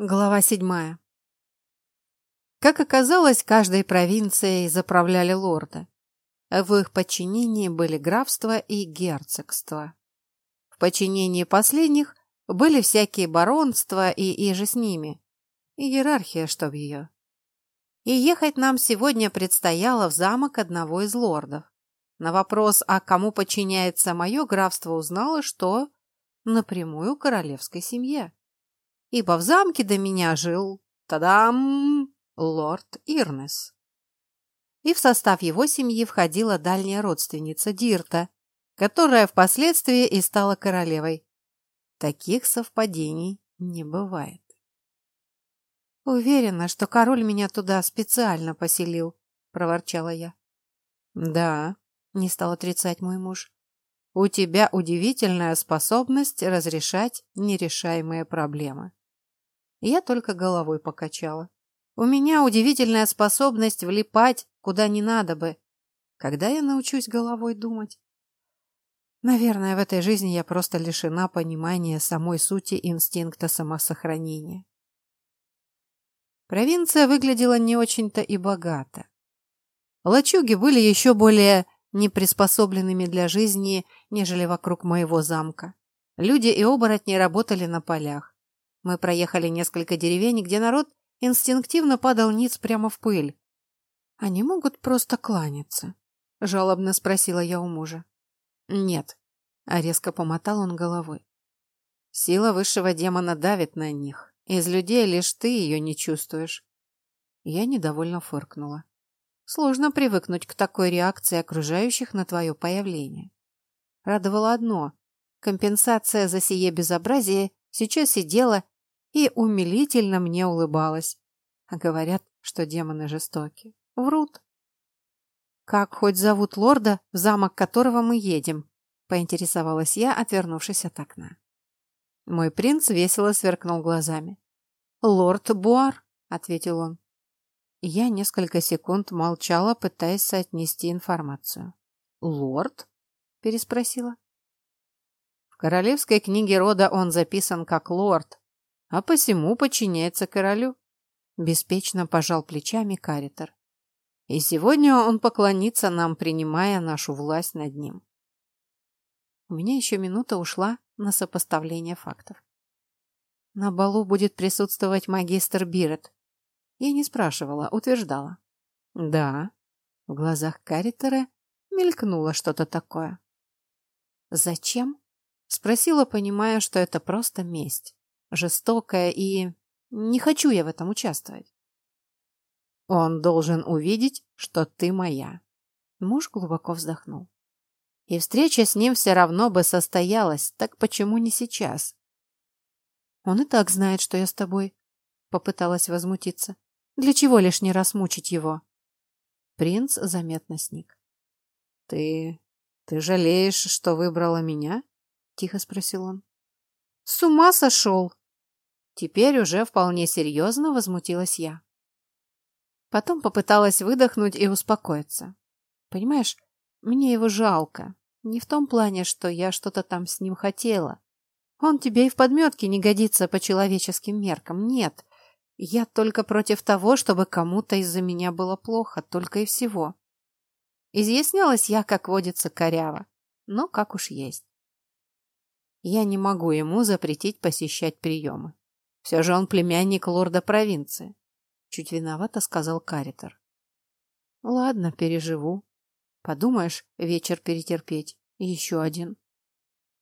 Глава седьмая. Как оказалось, каждой провинцией заправляли лорды. В их подчинении были графства и герцогства. В подчинении последних были всякие баронства и иже с ними. Иерархия, чтоб ее. И ехать нам сегодня предстояло в замок одного из лордов. На вопрос, а кому подчиняется мое графство, узнала, что напрямую королевской семье ибо в замке до меня жил, тадам, лорд Ирнес. И в состав его семьи входила дальняя родственница Дирта, которая впоследствии и стала королевой. Таких совпадений не бывает. «Уверена, что король меня туда специально поселил», — проворчала я. «Да», — не стал отрицать мой муж. «У тебя удивительная способность разрешать нерешаемые проблемы». Я только головой покачала. У меня удивительная способность влипать, куда не надо бы. Когда я научусь головой думать? Наверное, в этой жизни я просто лишена понимания самой сути инстинкта самосохранения. Провинция выглядела не очень-то и богато. Лачуги были еще более неприспособленными для жизни, нежели вокруг моего замка. Люди и оборотни работали на полях. Мы проехали несколько деревень, где народ инстинктивно падал ниц прямо в пыль. «Они могут просто кланяться?» — жалобно спросила я у мужа. «Нет», — а резко помотал он головой. «Сила высшего демона давит на них. Из людей лишь ты ее не чувствуешь». Я недовольно фыркнула. Сложно привыкнуть к такой реакции окружающих на твое появление. Радовало одно — компенсация за сие безобразие сейчас сидела и умилительно мне улыбалась. А говорят, что демоны жестоки. Врут. «Как хоть зовут лорда, в замок которого мы едем?» — поинтересовалась я, отвернувшись от окна. Мой принц весело сверкнул глазами. «Лорд Буар», — ответил он. Я несколько секунд молчала, пытаясь соотнести информацию. «Лорд?» — переспросила. Королевской книге рода он записан как лорд, а посему подчиняется королю. Беспечно пожал плечами Каритер. И сегодня он поклонится нам, принимая нашу власть над ним. У меня еще минута ушла на сопоставление фактов. На балу будет присутствовать магистр Бирет. Я не спрашивала, утверждала. Да. В глазах Каритера мелькнуло что-то такое. Зачем? Спросила, понимая, что это просто месть жестокая и... Не хочу я в этом участвовать. Он должен увидеть, что ты моя. Муж глубоко вздохнул. И встреча с ним все равно бы состоялась, так почему не сейчас? Он и так знает, что я с тобой. Попыталась возмутиться. Для чего лишний раз мучить его? Принц заметно сник. Ты... ты жалеешь, что выбрала меня? Тихо спросил он. С ума сошел! Теперь уже вполне серьезно возмутилась я. Потом попыталась выдохнуть и успокоиться. Понимаешь, мне его жалко. Не в том плане, что я что-то там с ним хотела. Он тебе и в подметке не годится по человеческим меркам. Нет. Я только против того, чтобы кому-то из-за меня было плохо, только и всего. Изъяснялась я, как водится, коряво. Но как уж есть. Я не могу ему запретить посещать приемы. Все же он племянник лорда провинции. Чуть виновато сказал Каритер. Ладно, переживу. Подумаешь, вечер перетерпеть. Еще один.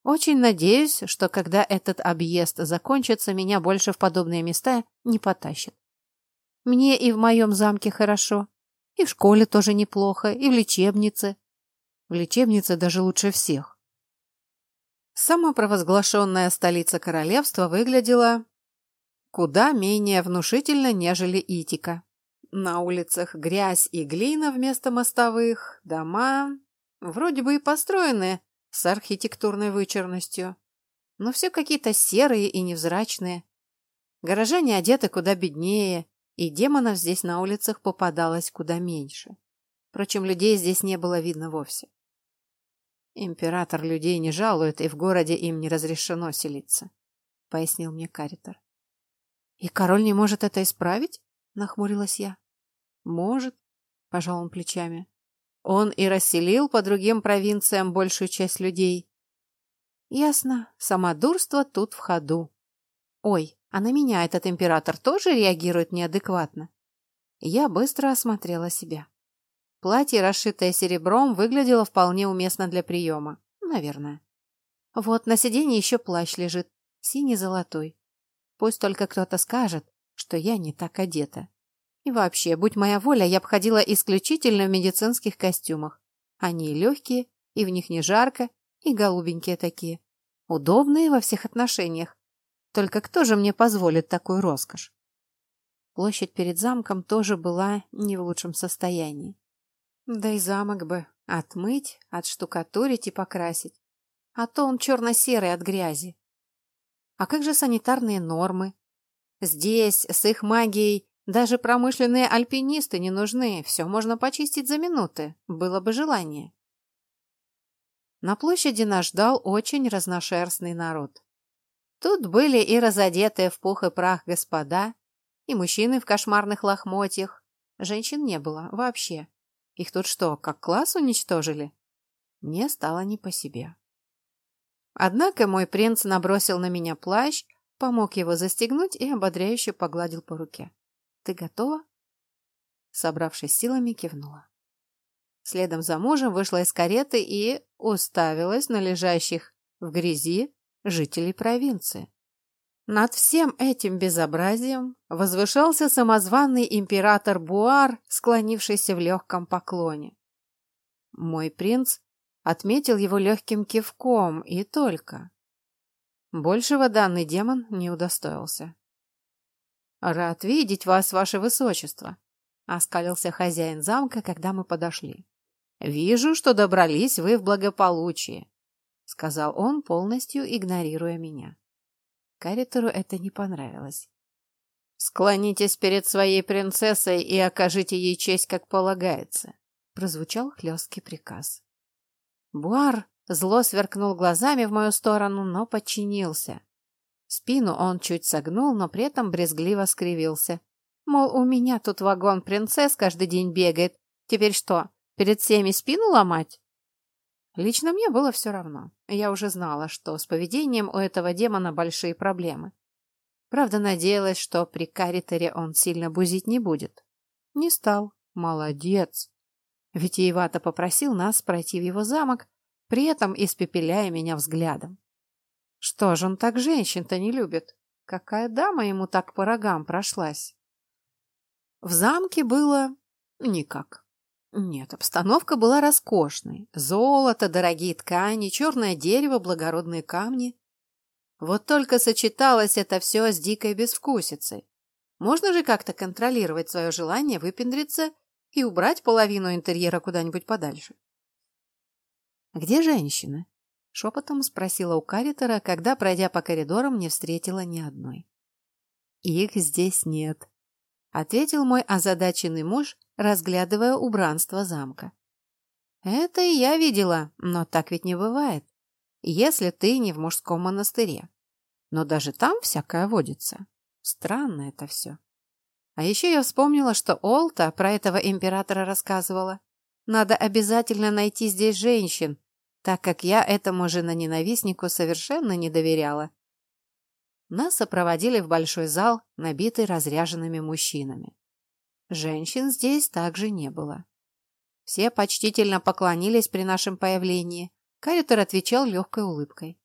Очень надеюсь, что когда этот объезд закончится, меня больше в подобные места не потащат. Мне и в моем замке хорошо, и в школе тоже неплохо, и в лечебнице. В лечебнице даже лучше всех. Самопровозглашенная столица королевства выглядела куда менее внушительно, нежели Итика. На улицах грязь и глина вместо мостовых, дома вроде бы и построены с архитектурной вычурностью, но все какие-то серые и невзрачные. Горожане одеты куда беднее, и демонов здесь на улицах попадалось куда меньше. Впрочем, людей здесь не было видно вовсе. Император людей не жалует, и в городе им не разрешено селиться, — пояснил мне Каритер. И король не может это исправить? Нахмурилась я. Может, пожал он плечами. Он и расселил по другим провинциям большую часть людей. Ясно, самодурство тут в ходу. Ой, а на меня этот император тоже реагирует неадекватно. Я быстро осмотрела себя. Платье, расшитое серебром, выглядело вполне уместно для приема. Наверное. Вот на сиденье еще плащ лежит, синий-золотой. Пусть только кто-то скажет, что я не так одета. И вообще, будь моя воля, я бы ходила исключительно в медицинских костюмах. Они легкие, и в них не жарко, и голубенькие такие. Удобные во всех отношениях. Только кто же мне позволит такую роскошь? Площадь перед замком тоже была не в лучшем состоянии. Да и замок бы отмыть, отштукатурить и покрасить. А то он черно-серый от грязи. А как же санитарные нормы? Здесь, с их магией, даже промышленные альпинисты не нужны, все можно почистить за минуты, было бы желание. На площади нас ждал очень разношерстный народ. Тут были и разодетые в пух и прах господа, и мужчины в кошмарных лохмотьях. Женщин не было вообще. Их тут что, как класс уничтожили? Мне стало не по себе. Однако мой принц набросил на меня плащ, помог его застегнуть и ободряюще погладил по руке. «Ты готова?» Собравшись силами, кивнула. Следом за мужем вышла из кареты и уставилась на лежащих в грязи жителей провинции. Над всем этим безобразием возвышался самозванный император Буар, склонившийся в легком поклоне. Мой принц отметил его легким кивком и только. Большего данный демон не удостоился. «Рад видеть вас, ваше высочество», — оскалился хозяин замка, когда мы подошли. «Вижу, что добрались вы в благополучие», — сказал он, полностью игнорируя меня. Каритеру это не понравилось. «Склонитесь перед своей принцессой и окажите ей честь, как полагается», — прозвучал хлесткий приказ. Буар зло сверкнул глазами в мою сторону, но подчинился. Спину он чуть согнул, но при этом брезгливо скривился. Мол, у меня тут вагон принцесс каждый день бегает. Теперь что, перед всеми спину ломать? Лично мне было все равно. Я уже знала, что с поведением у этого демона большие проблемы. Правда, надеялась, что при каритере он сильно бузить не будет. Не стал. Молодец. Витиевато попросил нас пройти в его замок, при этом испепеляя меня взглядом. Что же он так женщин-то не любит? Какая дама ему так по рогам прошлась? В замке было никак. Нет, обстановка была роскошной. Золото, дорогие ткани, черное дерево, благородные камни. Вот только сочеталось это все с дикой безвкусицей. Можно же как-то контролировать свое желание выпендриться и убрать половину интерьера куда-нибудь подальше. «Где женщины?» — шепотом спросила у каритера, когда, пройдя по коридорам, не встретила ни одной. «Их здесь нет», — ответил мой озадаченный муж, разглядывая убранство замка. «Это и я видела, но так ведь не бывает, если ты не в мужском монастыре. Но даже там всякое водится. Странно это все». А еще я вспомнила, что Олта про этого императора рассказывала. Надо обязательно найти здесь женщин, так как я этому жена-ненавистнику совершенно не доверяла. Нас сопроводили в большой зал, набитый разряженными мужчинами. Женщин здесь также не было. Все почтительно поклонились при нашем появлении. Каритер отвечал легкой улыбкой.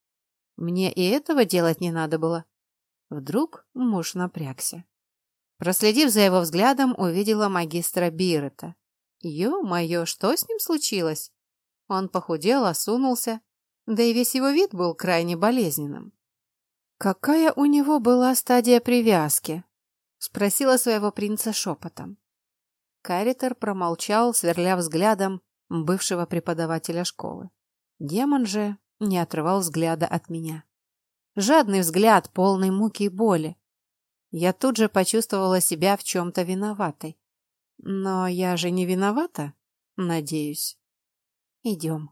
Мне и этого делать не надо было. Вдруг муж напрягся. Проследив за его взглядом, увидела магистра Бирета. Ё-моё, что с ним случилось? Он похудел, осунулся, да и весь его вид был крайне болезненным. «Какая у него была стадия привязки?» — спросила своего принца шепотом. Каритер промолчал, сверля взглядом бывшего преподавателя школы. Демон же не отрывал взгляда от меня. Жадный взгляд, полный муки и боли. Я тут же почувствовала себя в чем-то виноватой. Но я же не виновата, надеюсь. Идем.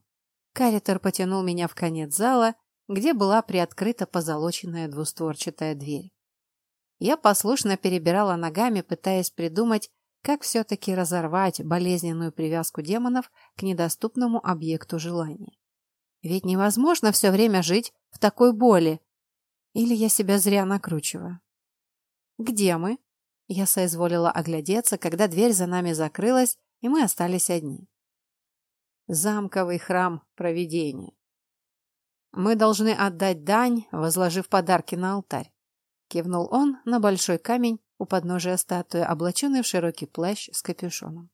Каритер потянул меня в конец зала, где была приоткрыта позолоченная двустворчатая дверь. Я послушно перебирала ногами, пытаясь придумать, как все-таки разорвать болезненную привязку демонов к недоступному объекту желания. Ведь невозможно все время жить в такой боли. Или я себя зря накручиваю. «Где мы?» Я соизволила оглядеться, когда дверь за нами закрылась, и мы остались одни. Замковый храм провидения. Мы должны отдать дань, возложив подарки на алтарь. Кивнул он на большой камень у подножия статуи, облаченный в широкий плащ с капюшоном.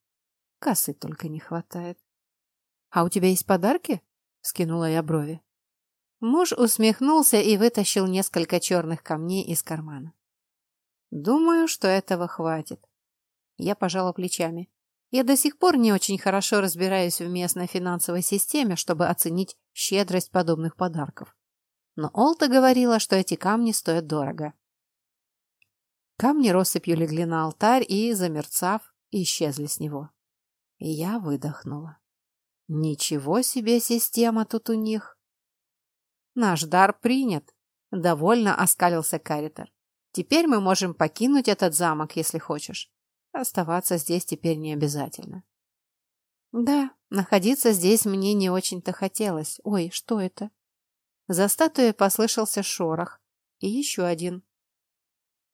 Косы только не хватает. «А у тебя есть подарки?» — скинула я брови. Муж усмехнулся и вытащил несколько черных камней из кармана. «Думаю, что этого хватит». Я пожала плечами. Я до сих пор не очень хорошо разбираюсь в местной финансовой системе, чтобы оценить щедрость подобных подарков. Но Олта говорила, что эти камни стоят дорого. Камни россыпью легли на алтарь и, замерцав, исчезли с него. И я выдохнула. Ничего себе система тут у них. Наш дар принят. Довольно оскалился Каритер. Теперь мы можем покинуть этот замок, если хочешь. Оставаться здесь теперь не обязательно. Да, находиться здесь мне не очень-то хотелось. Ой, что это? За статуей послышался шорох. И еще один.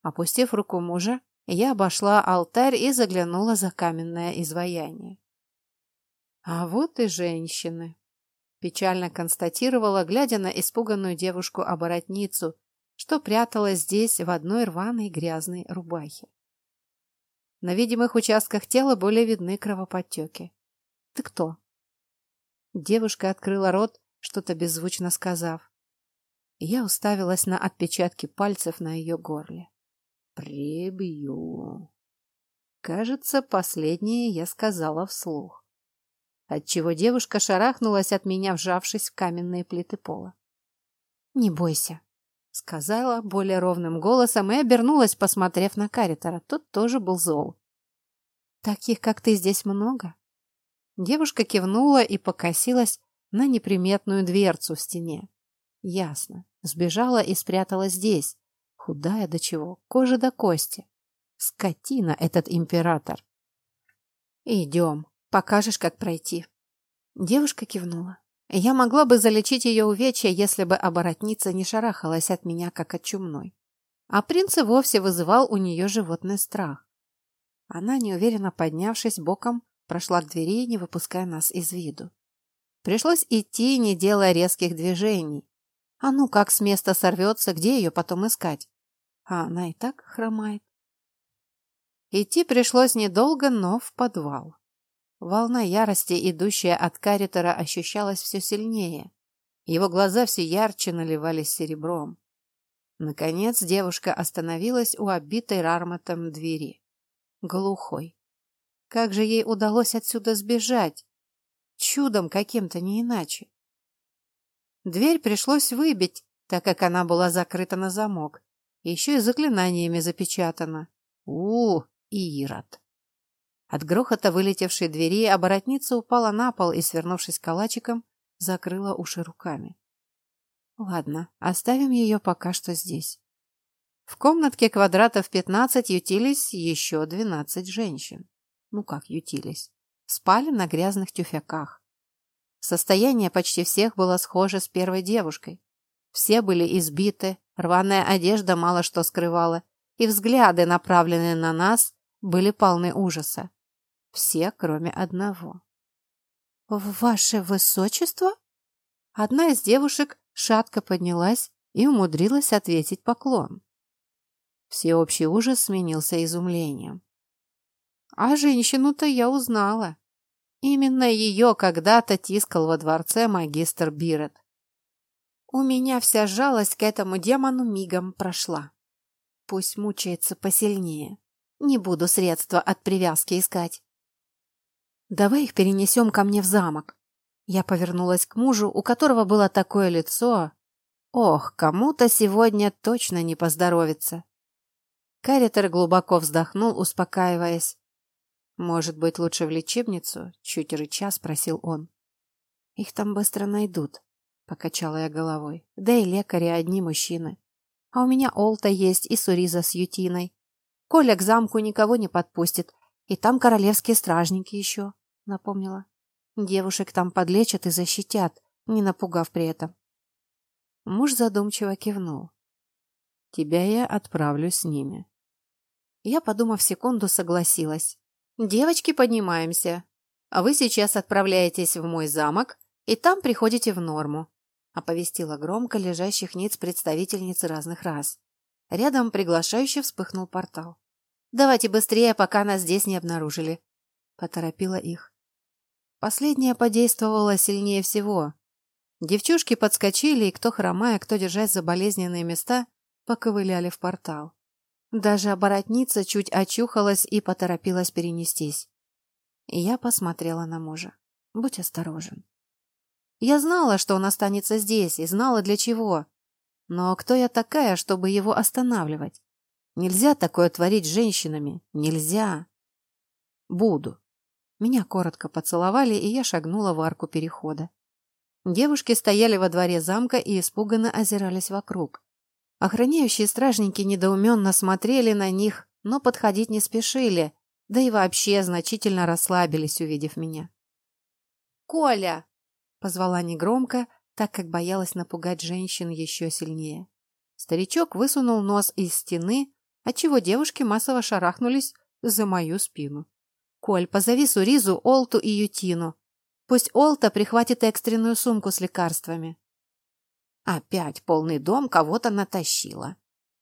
Опустив руку мужа, я обошла алтарь и заглянула за каменное изваяние. А вот и женщины. Печально констатировала, глядя на испуганную девушку-оборотницу, что пряталась здесь в одной рваной грязной рубахе. На видимых участках тела были видны кровоподтеки. «Ты кто?» Девушка открыла рот, что-то беззвучно сказав. Я уставилась на отпечатки пальцев на ее горле. «Прибью». Кажется, последнее я сказала вслух. Отчего девушка шарахнулась от меня, вжавшись в каменные плиты пола. «Не бойся», — сказала более ровным голосом и обернулась, посмотрев на Каритера. Тот тоже был зол. «Таких, как ты, здесь много?» Девушка кивнула и покосилась на неприметную дверцу в стене. Ясно. Сбежала и спряталась здесь, Худая до чего, кожа до кости. Скотина этот император. Идем, покажешь, как пройти. Девушка кивнула. Я могла бы залечить ее увечья, если бы оборотница не шарахалась от меня, как от чумной. А принц и вовсе вызывал у нее животный страх. Она, неуверенно поднявшись боком, прошла к двери, не выпуская нас из виду. Пришлось идти, не делая резких движений. А ну как с места сорвется, где ее потом искать? А она и так хромает. Идти пришлось недолго, но в подвал. Волна ярости, идущая от каритера, ощущалась все сильнее. Его глаза все ярче наливались серебром. Наконец девушка остановилась у обитой рарматом двери. Глухой. Как же ей удалось отсюда сбежать? Чудом каким-то, не иначе. Дверь пришлось выбить, так как она была закрыта на замок, еще и заклинаниями запечатано. У, Ирод. От грохота вылетевшей двери оборотница упала на пол и, свернувшись калачиком, закрыла уши руками. Ладно, оставим ее пока что здесь. В комнатке квадратов пятнадцать ютились еще двенадцать женщин. Ну как ютились? Спали на грязных тюфяках. Состояние почти всех было схоже с первой девушкой. Все были избиты, Рваная одежда мало что скрывала, и взгляды, направленные на нас, были полны ужаса. Все, кроме одного. «Ваше высочество?» Одна из девушек шатко поднялась и умудрилась ответить поклон. Всеобщий ужас сменился изумлением. А женщину-то я узнала. Именно ее когда-то тискал во дворце магистр Бирет. У меня вся жалость к этому демону мигом прошла. Пусть мучается посильнее. Не буду средства от привязки искать. Давай их перенесем ко мне в замок. Я повернулась к мужу, у которого было такое лицо. Ох, кому-то сегодня точно не поздоровится. Каритер глубоко вздохнул, успокаиваясь. «Может быть, лучше в лечебницу?» — чуть рыча спросил он. «Их там быстро найдут. Покачала я головой. Да и лекари одни мужчины. А у меня Олта есть и Суриза с Ютиной. Коля к замку никого не подпустит, и там королевские стражники еще, напомнила. Девушек там подлечат и защитят, не напугав при этом. Муж задумчиво кивнул. Тебя я отправлю с ними. Я, подумав секунду, согласилась. Девочки, поднимаемся. А вы сейчас отправляетесь в мой замок, и там приходите в норму, оповестила громко лежащих ниц представительниц разных рас. Рядом приглашающе вспыхнул портал. «Давайте быстрее, пока нас здесь не обнаружили», — поторопила их. Последняя подействовала сильнее всего. Девчушки подскочили, и кто хромая, кто держась за болезненные места, поковыляли в портал. Даже оборотница чуть очухалась и поторопилась перенестись. Я посмотрела на мужа. Будь осторожен. Я знала, что он останется здесь, и знала для чего. Но кто я такая, чтобы его останавливать? Нельзя такое творить с женщинами. Нельзя. Буду. Меня коротко поцеловали, и я шагнула в арку перехода. Девушки стояли во дворе замка и испуганно озирались вокруг. Охраняющие стражники недоуменно смотрели на них, но подходить не спешили, да и вообще значительно расслабились, увидев меня. «Коля!» — позвала негромко, так как боялась напугать женщин еще сильнее. Старичок высунул нос из стены, отчего девушки массово шарахнулись за мою спину. «Коль, позови Суризу, Олту и Ютину. Пусть Олта прихватит экстренную сумку с лекарствами». Опять полный дом кого-то натащила,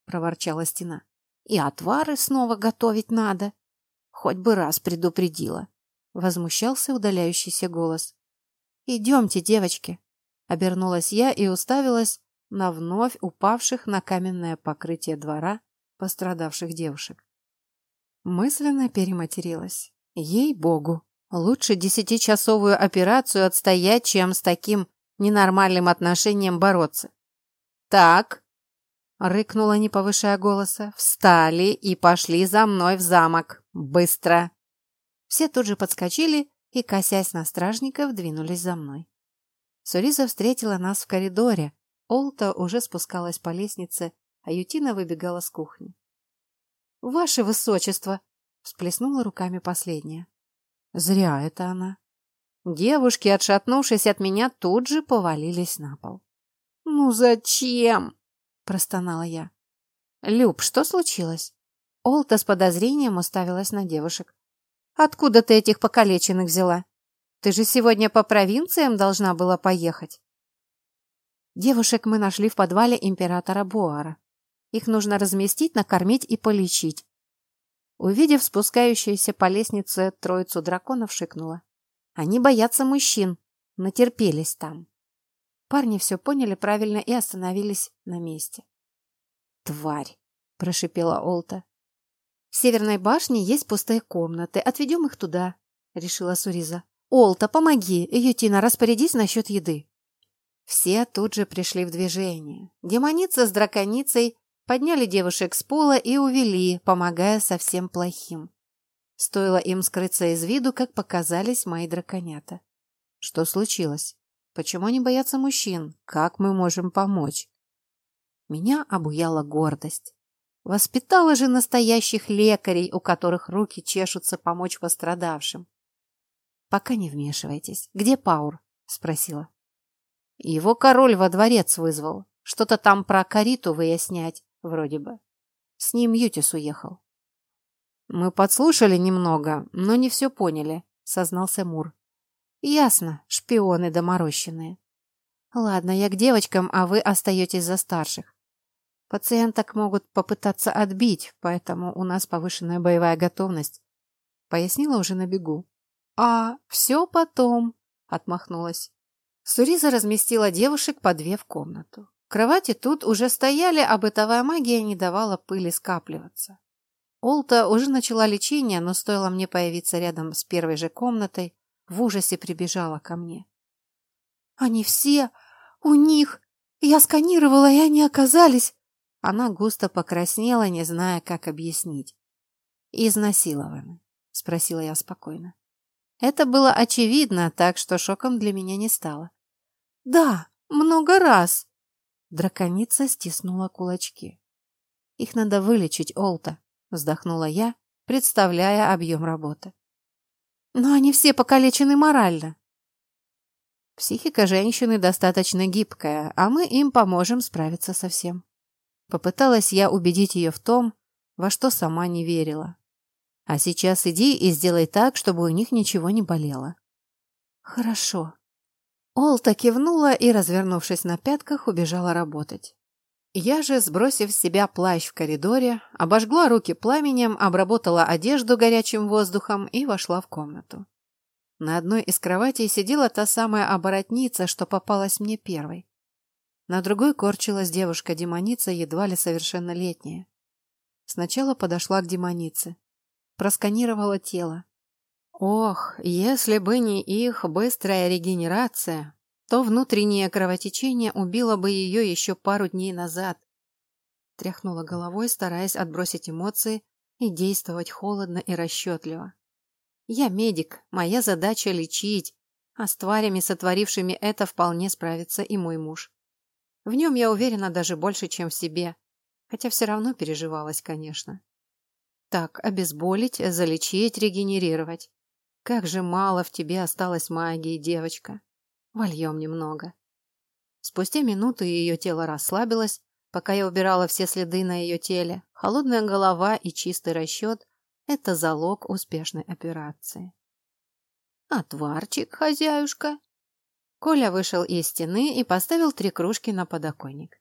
проворчала стена. И отвары снова готовить надо. Хоть бы раз предупредила. Возмущался удаляющийся голос. Идемте, девочки. Обернулась я и уставилась на вновь упавших на каменное покрытие двора пострадавших девушек. Мысленно перематерилась. Ей-богу, лучше десятичасовую операцию отстоять, чем с таким ненормальным отношением бороться. «Так», — рыкнула, не повышая голоса, — «встали и пошли за мной в замок. Быстро!» Все тут же подскочили и, косясь на стражников, двинулись за мной. Суриза встретила нас в коридоре. Олта уже спускалась по лестнице, а Ютина выбегала с кухни. «Ваше высочество!» — всплеснула руками последняя. «Зря это она. Девушки, отшатнувшись от меня, тут же повалились на пол. «Ну зачем?» – простонала я. «Люб, что случилось?» Олта с подозрением уставилась на девушек. «Откуда ты этих покалеченных взяла? Ты же сегодня по провинциям должна была поехать». Девушек мы нашли в подвале императора Буара. Их нужно разместить, накормить и полечить. Увидев спускающуюся по лестнице троицу драконов, шикнула. Они боятся мужчин, натерпелись там. Парни все поняли правильно и остановились на месте. «Тварь!» – прошипела Олта. «В северной башне есть пустые комнаты. Отведем их туда», – решила Суриза. «Олта, помоги! Ютина, распорядись насчет еды». Все тут же пришли в движение. Демоница с драконицей подняли девушек с пола и увели, помогая совсем плохим. Стоило им скрыться из виду, как показались мои драконята. Что случилось? Почему они боятся мужчин? Как мы можем помочь? Меня обуяла гордость. Воспитала же настоящих лекарей, у которых руки чешутся помочь пострадавшим. «Пока не вмешивайтесь. Где Паур?» — спросила. Его король во дворец вызвал. Что-то там про Кариту выяснять, вроде бы. С ним Ютис уехал. «Мы подслушали немного, но не все поняли», — сознался Мур. «Ясно, шпионы доморощенные. Ладно, я к девочкам, а вы остаетесь за старших. Пациенток могут попытаться отбить, поэтому у нас повышенная боевая готовность», — пояснила уже на бегу. «А, все потом», — отмахнулась. Суриза разместила девушек по две в комнату. Кровати тут уже стояли, а бытовая магия не давала пыли скапливаться. Олта уже начала лечение, но стоило мне появиться рядом с первой же комнатой, в ужасе прибежала ко мне. «Они все... у них... Я сканировала, и они оказались...» Она густо покраснела, не зная, как объяснить. «Изнасилованы?» — спросила я спокойно. Это было очевидно, так что шоком для меня не стало. «Да, много раз!» Драконица стиснула кулачки. Их надо вылечить, Олта, вздохнула я, представляя объем работы. Но они все покалечены морально. Психика женщины достаточно гибкая, а мы им поможем справиться со всем. Попыталась я убедить ее в том, во что сама не верила. А сейчас иди и сделай так, чтобы у них ничего не болело. Хорошо. Олта кивнула и, развернувшись на пятках, убежала работать. Я же, сбросив с себя плащ в коридоре, обожгла руки пламенем, обработала одежду горячим воздухом и вошла в комнату. На одной из кроватей сидела та самая оборотница, что попалась мне первой. На другой корчилась девушка-демоница, едва ли совершеннолетняя. Сначала подошла к демонице. Просканировала тело. Ох, если бы не их быстрая регенерация, то внутреннее кровотечение убило бы ее еще пару дней назад. Тряхнула головой, стараясь отбросить эмоции и действовать холодно и расчетливо. Я медик, моя задача лечить, а с тварями, сотворившими это, вполне справится и мой муж. В нем я уверена даже больше, чем в себе, хотя все равно переживалась, конечно. Так, обезболить, залечить, регенерировать. Как же мало в тебе осталось магии, девочка. Вольем немного. Спустя минуту ее тело расслабилось, пока я убирала все следы на ее теле. Холодная голова и чистый расчет – это залог успешной операции. «Отварчик, хозяюшка!» Коля вышел из стены и поставил три кружки на подоконник.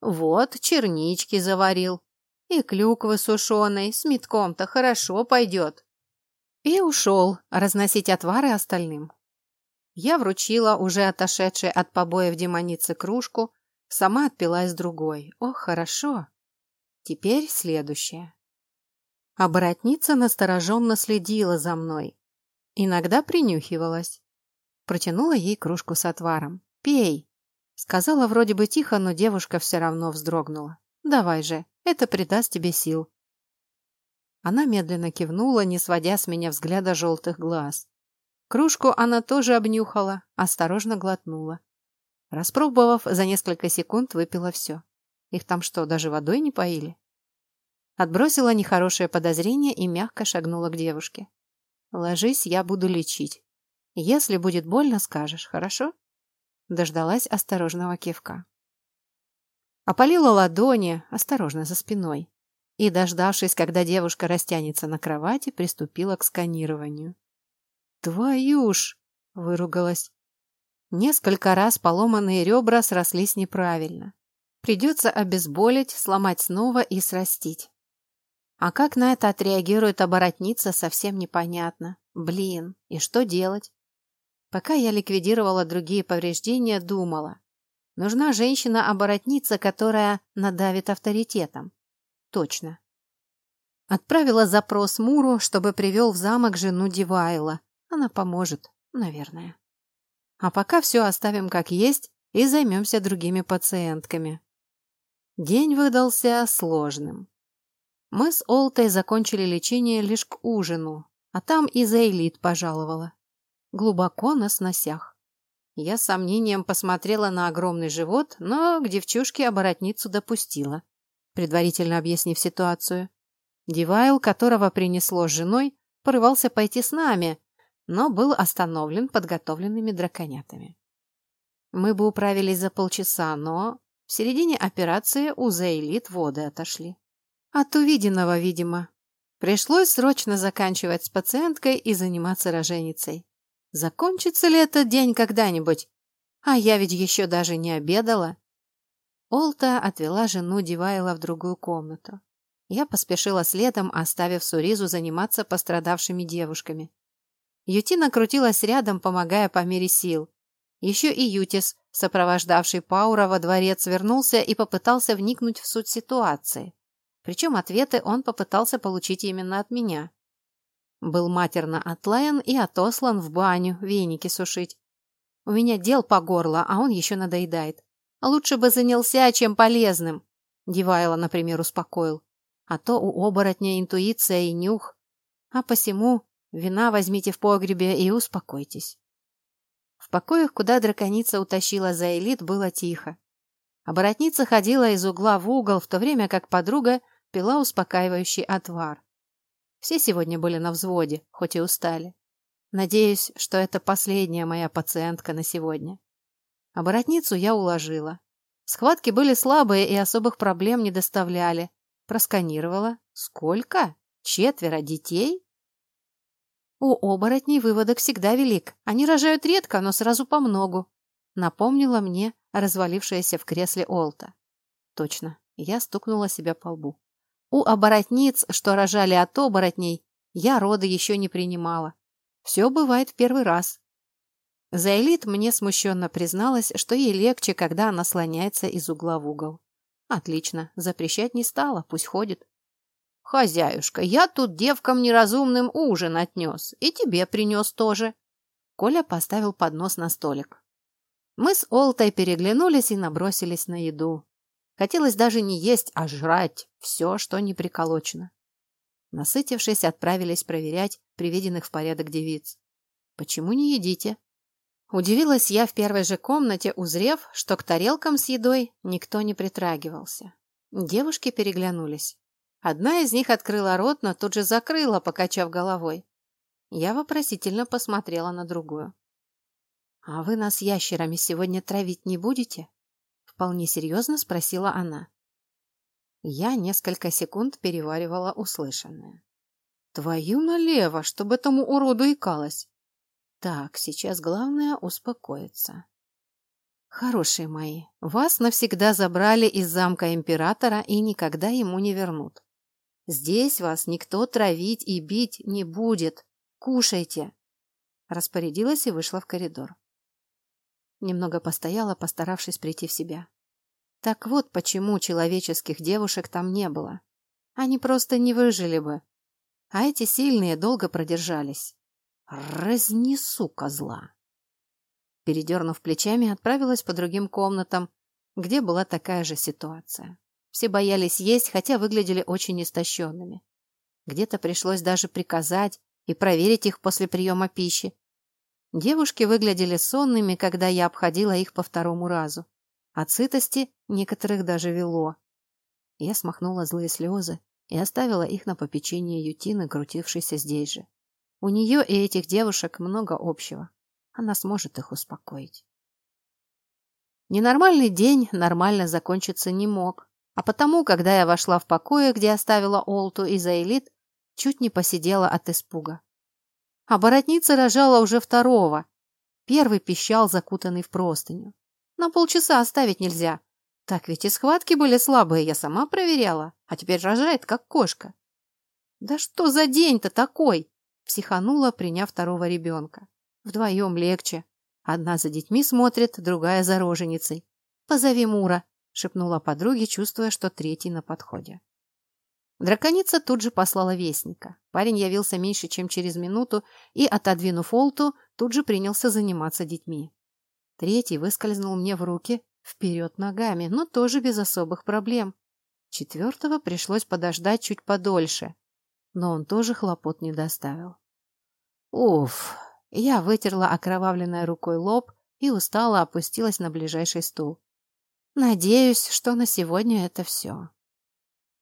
«Вот, чернички заварил. И клюквы сушеной, с метком-то хорошо пойдет». И ушел разносить отвары остальным. Я вручила уже отошедшей от побоев демонице кружку, сама отпила из другой. Ох, хорошо. Теперь следующее. Оборотница настороженно следила за мной. Иногда принюхивалась. Протянула ей кружку с отваром. «Пей!» Сказала вроде бы тихо, но девушка все равно вздрогнула. «Давай же, это придаст тебе сил». Она медленно кивнула, не сводя с меня взгляда желтых глаз. Кружку она тоже обнюхала, осторожно глотнула. Распробовав, за несколько секунд выпила все. Их там что, даже водой не поили? Отбросила нехорошее подозрение и мягко шагнула к девушке. «Ложись, я буду лечить. Если будет больно, скажешь, хорошо?» Дождалась осторожного кивка. Опалила ладони, осторожно, за спиной. И, дождавшись, когда девушка растянется на кровати, приступила к сканированию. «Твою ж!» — выругалась. Несколько раз поломанные ребра срослись неправильно. Придется обезболить, сломать снова и срастить. А как на это отреагирует оборотница, совсем непонятно. Блин, и что делать? Пока я ликвидировала другие повреждения, думала. Нужна женщина-оборотница, которая надавит авторитетом. Точно. Отправила запрос Муру, чтобы привел в замок жену Дивайла, она поможет, наверное. А пока все оставим как есть и займемся другими пациентками. День выдался сложным. Мы с Олтой закончили лечение лишь к ужину, а там и Зейлит пожаловала. Глубоко на сносях. Я с сомнением посмотрела на огромный живот, но к девчушке оборотницу допустила, предварительно объяснив ситуацию. Дивайл, которого принесло с женой, порывался пойти с нами, но был остановлен подготовленными драконятами. Мы бы управились за полчаса, но в середине операции у Зейлит воды отошли. От увиденного, видимо. Пришлось срочно заканчивать с пациенткой и заниматься роженицей. Закончится ли этот день когда-нибудь? А я ведь еще даже не обедала. Олта отвела жену Дивайла в другую комнату. Я поспешила следом, оставив Суризу заниматься пострадавшими девушками. Ютина крутилась рядом, помогая по мере сил. Еще и Ютис, сопровождавший Паура во дворец, вернулся и попытался вникнуть в суть ситуации. Причем ответы он попытался получить именно от меня. Был матерно отлаян и отослан в баню веники сушить. У меня дел по горло, а он еще надоедает. Лучше бы занялся чем полезным. Дивайла, например, успокоил. А то у оборотня интуиция и нюх. А посему Вина возьмите в погребе и успокойтесь. В покоях, куда драконица утащила за элит, было тихо. Оборотница ходила из угла в угол, в то время как подруга пила успокаивающий отвар. Все сегодня были на взводе, хоть и устали. Надеюсь, что это последняя моя пациентка на сегодня. Оборотницу я уложила. Схватки были слабые и особых проблем не доставляли. Просканировала. Сколько? Четверо детей? У оборотней выводок всегда велик. Они рожают редко, но сразу по многу. Напомнила мне развалившаяся в кресле Олта. Точно, я стукнула себя по лбу. У оборотниц, что рожали от оборотней, я роды еще не принимала. Все бывает в первый раз. Заэлит мне смущенно призналась, что ей легче, когда она слоняется из угла в угол. Отлично, запрещать не стала, пусть ходит. «Хозяюшка, я тут девкам неразумным ужин отнес, и тебе принес тоже». Коля поставил поднос на столик. Мы с Олтой переглянулись и набросились на еду. Хотелось даже не есть, а жрать все, что не приколочено. Насытившись, отправились проверять приведенных в порядок девиц. «Почему не едите?» Удивилась я в первой же комнате, узрев, что к тарелкам с едой никто не притрагивался. Девушки переглянулись. Одна из них открыла рот, но тут же закрыла, покачав головой. Я вопросительно посмотрела на другую. «А вы нас ящерами сегодня травить не будете?» Вполне серьезно спросила она. Я несколько секунд переваривала услышанное. «Твою налево, чтобы этому уроду икалось!» «Так, сейчас главное успокоиться». «Хорошие мои, вас навсегда забрали из замка императора и никогда ему не вернут. Здесь вас никто травить и бить не будет. Кушайте!» Распорядилась и вышла в коридор. Немного постояла, постаравшись прийти в себя. Так вот почему человеческих девушек там не было. Они просто не выжили бы. А эти сильные долго продержались. Разнесу козла. Передернув плечами, отправилась по другим комнатам, где была такая же ситуация. Все боялись есть, хотя выглядели очень истощенными. Где-то пришлось даже приказать и проверить их после приема пищи. Девушки выглядели сонными, когда я обходила их по второму разу. От сытости некоторых даже вело. Я смахнула злые слезы и оставила их на попечение Ютины, крутившейся здесь же. У нее и этих девушек много общего. Она сможет их успокоить. Ненормальный день нормально закончиться не мог, а потому, когда я вошла в покое, где оставила Олту и Заэлит, чуть не посидела от испуга. А боротница рожала уже второго. Первый пищал, закутанный в простыню. На полчаса оставить нельзя. Так ведь и схватки были слабые, я сама проверяла. А теперь рожает, как кошка. Да что за день-то такой? Психанула, приняв второго ребенка. Вдвоем легче. Одна за детьми смотрит, другая за роженицей. «Позови Мура», — шепнула подруге, чувствуя, что третий на подходе. Драконица тут же послала вестника. Парень явился меньше, чем через минуту, и, отодвинув Олту, тут же принялся заниматься детьми. Третий выскользнул мне в руки вперед ногами, но тоже без особых проблем. Четвертого пришлось подождать чуть подольше, но он тоже хлопот не доставил. Уф! Я вытерла окровавленной рукой лоб и устало опустилась на ближайший стул. Надеюсь, что на сегодня это все.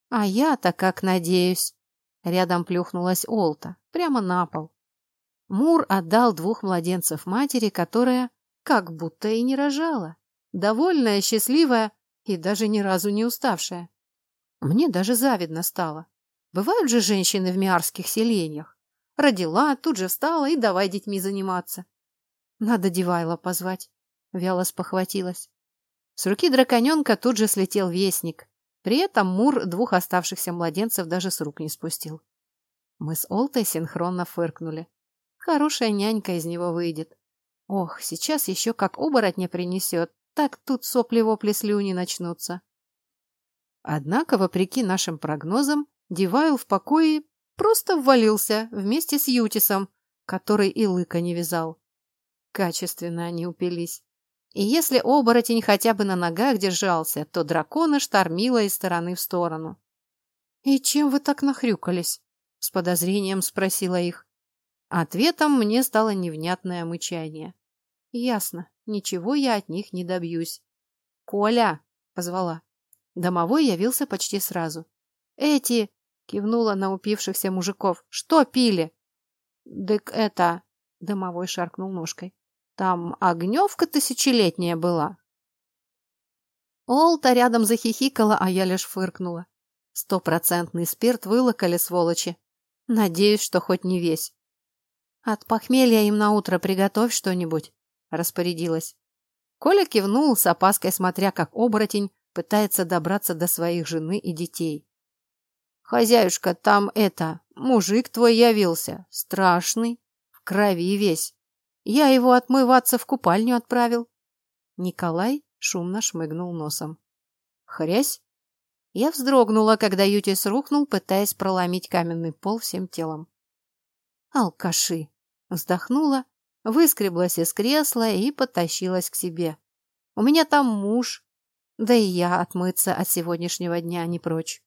А я-то как надеюсь. Рядом плюхнулась Олта, прямо на пол. Мур отдал двух младенцев матери, которая как будто и не рожала. Довольная, счастливая и даже ни разу не уставшая. Мне даже завидно стало. Бывают же женщины в миарских селениях. Родила, тут же встала и давай детьми заниматься. Надо Дивайла позвать. Вяло спохватилась. С руки драконенка тут же слетел вестник. При этом Мур двух оставшихся младенцев даже с рук не спустил. Мы с Олтой синхронно фыркнули. Хорошая нянька из него выйдет. Ох, сейчас еще как оборотня принесет, так тут сопли-вопли слюни начнутся. Однако, вопреки нашим прогнозам, Дивайл в покое просто ввалился вместе с Ютисом, который и лыка не вязал. Качественно они упились. И если оборотень хотя бы на ногах держался, то дракона штормило из стороны в сторону. «И чем вы так нахрюкались?» — с подозрением спросила их. Ответом мне стало невнятное мычание. Ясно, ничего я от них не добьюсь. «Коля!» — позвала. Домовой явился почти сразу. Эти, кивнула на упившихся мужиков, что пили? Дык это, дымовой шаркнул ножкой. Там огневка тысячелетняя была. Олта рядом захихикала, а я лишь фыркнула. Стопроцентный спирт вылокали, сволочи. Надеюсь, что хоть не весь. От похмелья им на утро приготовь что-нибудь, распорядилась. Коля кивнул, с опаской смотря, как оборотень пытается добраться до своих жены и детей. «Хозяюшка, там это, мужик твой явился, страшный, в крови весь. Я его отмываться в купальню отправил». Николай шумно шмыгнул носом. «Хрясь!» Я вздрогнула, когда Ютис рухнул, пытаясь проломить каменный пол всем телом. «Алкаши!» Вздохнула, выскреблась из кресла и потащилась к себе. «У меня там муж, да и я отмыться от сегодняшнего дня не прочь».